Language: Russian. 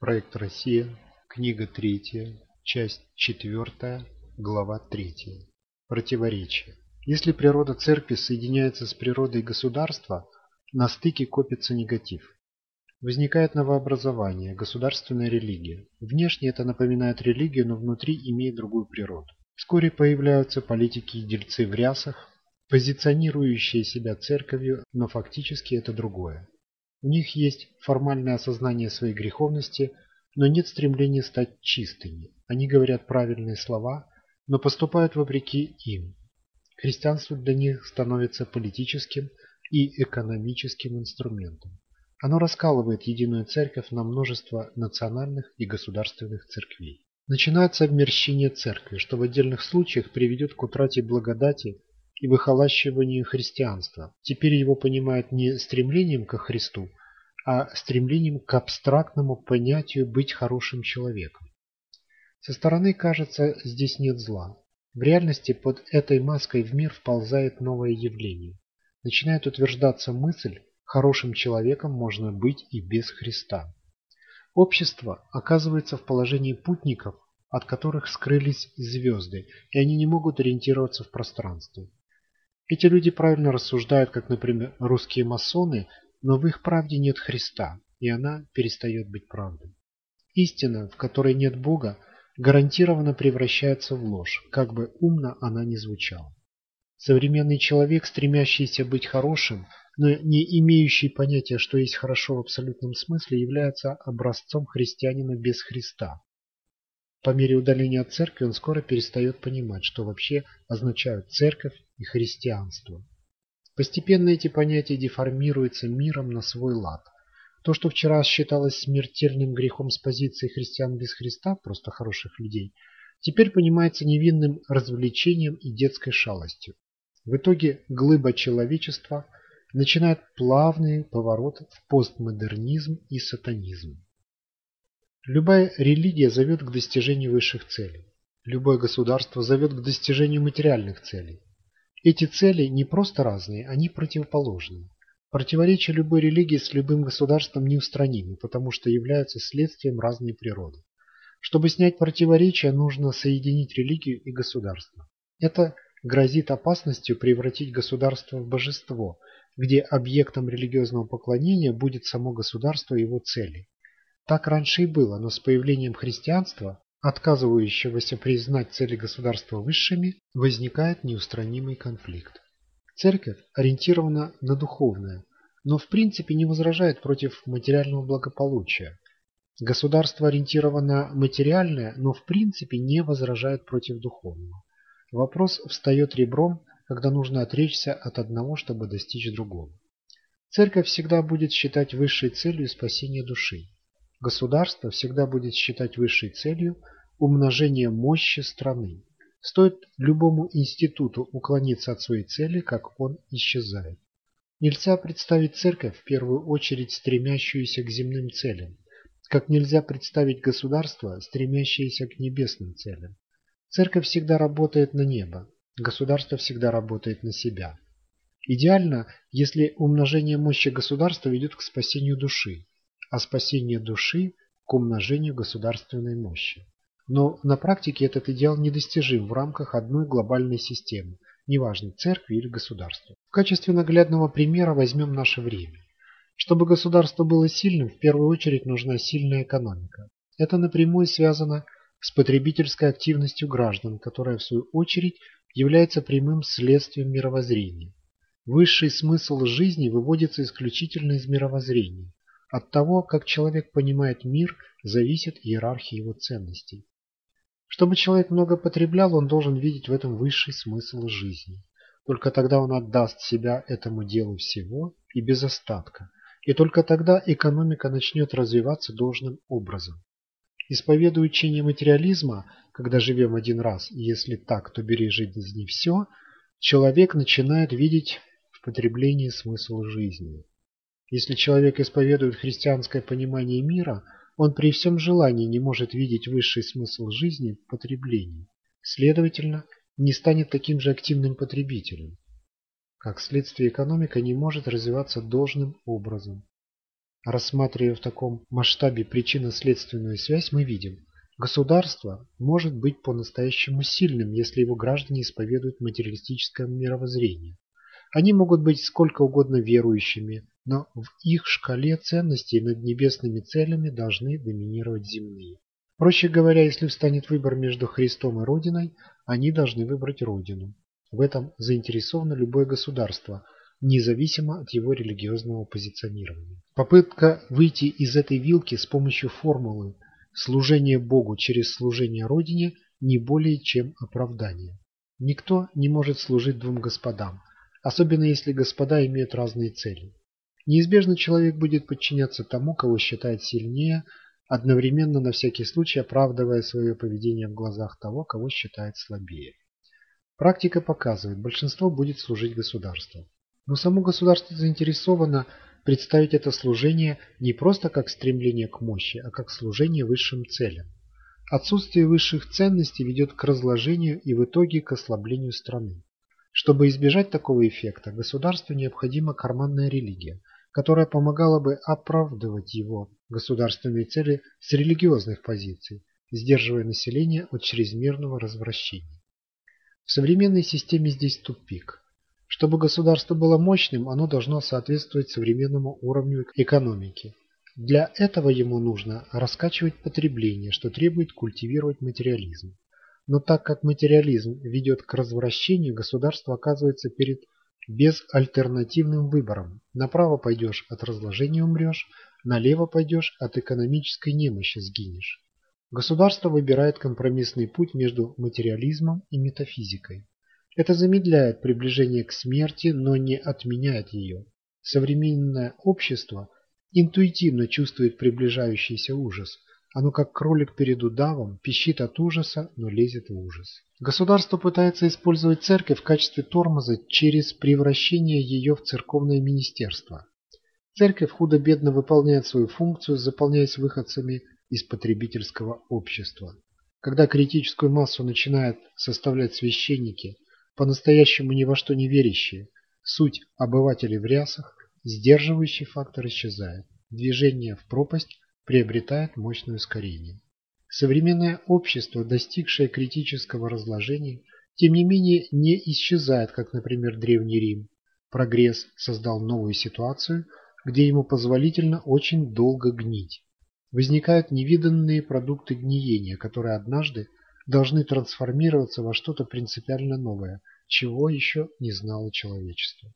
Проект Россия. Книга третья. Часть четвертая. Глава третья. Противоречие. Если природа церкви соединяется с природой государства, на стыке копится негатив. Возникает новообразование, государственная религия. Внешне это напоминает религию, но внутри имеет другую природу. Вскоре появляются политики и дельцы в рясах, позиционирующие себя церковью, но фактически это другое. У них есть формальное осознание своей греховности, но нет стремления стать чистыми. Они говорят правильные слова, но поступают вопреки им. Христианство для них становится политическим и экономическим инструментом. Оно раскалывает единую церковь на множество национальных и государственных церквей. Начинается обмерщение церкви, что в отдельных случаях приведет к утрате благодати и выхолащиванию христианства. Теперь его понимают не стремлением ко Христу, а стремлением к абстрактному понятию «быть хорошим человеком». Со стороны кажется, здесь нет зла. В реальности под этой маской в мир вползает новое явление. Начинает утверждаться мысль, хорошим человеком можно быть и без Христа. Общество оказывается в положении путников, от которых скрылись звезды, и они не могут ориентироваться в пространстве. Эти люди правильно рассуждают, как, например, русские масоны, но в их правде нет Христа, и она перестает быть правдой. Истина, в которой нет Бога, гарантированно превращается в ложь, как бы умно она ни звучала. Современный человек, стремящийся быть хорошим, но не имеющий понятия, что есть хорошо в абсолютном смысле, является образцом христианина без Христа. По мере удаления от церкви он скоро перестает понимать, что вообще означают церковь и христианство. Постепенно эти понятия деформируются миром на свой лад. То, что вчера считалось смертельным грехом с позиции христиан без Христа, просто хороших людей, теперь понимается невинным развлечением и детской шалостью. В итоге глыба человечества начинает плавный поворот в постмодернизм и сатанизм. Любая религия зовет к достижению высших целей. Любое государство зовет к достижению материальных целей. Эти цели не просто разные, они противоположные. Противоречия любой религии с любым государством неустранимы, потому что являются следствием разной природы. Чтобы снять противоречия, нужно соединить религию и государство. Это грозит опасностью превратить государство в божество, где объектом религиозного поклонения будет само государство и его цели. Так раньше и было, но с появлением христианства, отказывающегося признать цели государства высшими, возникает неустранимый конфликт. Церковь ориентирована на духовное, но в принципе не возражает против материального благополучия. Государство ориентировано материальное, но в принципе не возражает против духовного. Вопрос встает ребром, когда нужно отречься от одного, чтобы достичь другого. Церковь всегда будет считать высшей целью спасение души. Государство всегда будет считать высшей целью умножение мощи страны. Стоит любому институту уклониться от своей цели, как он исчезает. Нельзя представить церковь в первую очередь стремящуюся к земным целям, как нельзя представить государство, стремящееся к небесным целям. Церковь всегда работает на небо, государство всегда работает на себя. Идеально, если умножение мощи государства ведет к спасению души, а спасение души к умножению государственной мощи. Но на практике этот идеал недостижим в рамках одной глобальной системы, неважно церкви или государства. В качестве наглядного примера возьмем наше время. Чтобы государство было сильным, в первую очередь нужна сильная экономика. Это напрямую связано с потребительской активностью граждан, которая в свою очередь является прямым следствием мировоззрения. Высший смысл жизни выводится исключительно из мировоззрения. От того, как человек понимает мир, зависит иерархия его ценностей. Чтобы человек много потреблял, он должен видеть в этом высший смысл жизни. Только тогда он отдаст себя этому делу всего и без остатка. И только тогда экономика начнет развиваться должным образом. Исповедуя учение материализма, когда живем один раз, и если так, то бери жизни все, человек начинает видеть в потреблении смысл жизни. Если человек исповедует христианское понимание мира, он при всем желании не может видеть высший смысл жизни в потреблении. Следовательно, не станет таким же активным потребителем. Как следствие, экономика не может развиваться должным образом. Рассматривая в таком масштабе причинно-следственную связь, мы видим, государство может быть по-настоящему сильным, если его граждане исповедуют материалистическое мировоззрение. Они могут быть сколько угодно верующими, но в их шкале ценностей над небесными целями должны доминировать земные. Проще говоря, если встанет выбор между Христом и Родиной, они должны выбрать Родину. В этом заинтересовано любое государство, независимо от его религиозного позиционирования. Попытка выйти из этой вилки с помощью формулы «служение Богу через служение Родине» не более чем оправдание. Никто не может служить двум господам, особенно если господа имеют разные цели. Неизбежно человек будет подчиняться тому, кого считает сильнее, одновременно на всякий случай оправдывая свое поведение в глазах того, кого считает слабее. Практика показывает, большинство будет служить государству. Но само государство заинтересовано представить это служение не просто как стремление к мощи, а как служение высшим целям. Отсутствие высших ценностей ведет к разложению и в итоге к ослаблению страны. Чтобы избежать такого эффекта, государству необходима карманная религия, которая помогала бы оправдывать его государственные цели с религиозных позиций, сдерживая население от чрезмерного развращения. В современной системе здесь тупик. Чтобы государство было мощным, оно должно соответствовать современному уровню экономики. Для этого ему нужно раскачивать потребление, что требует культивировать материализм. Но так как материализм ведет к развращению, государство оказывается перед безальтернативным выбором. Направо пойдешь – от разложения умрешь, налево пойдешь – от экономической немощи сгинешь. Государство выбирает компромиссный путь между материализмом и метафизикой. Это замедляет приближение к смерти, но не отменяет ее. Современное общество интуитивно чувствует приближающийся ужас, оно как кролик перед удавом, пищит от ужаса, но лезет в ужас. Государство пытается использовать церковь в качестве тормоза через превращение ее в церковное министерство. Церковь худо-бедно выполняет свою функцию, заполняясь выходцами из потребительского общества. Когда критическую массу начинают составлять священники, по-настоящему ни во что не верящие, суть обывателей в рясах, сдерживающий фактор исчезает. Движение в пропасть приобретает мощное ускорение. Современное общество, достигшее критического разложения, тем не менее не исчезает, как, например, Древний Рим. Прогресс создал новую ситуацию, где ему позволительно очень долго гнить. Возникают невиданные продукты гниения, которые однажды должны трансформироваться во что-то принципиально новое, чего еще не знало человечество.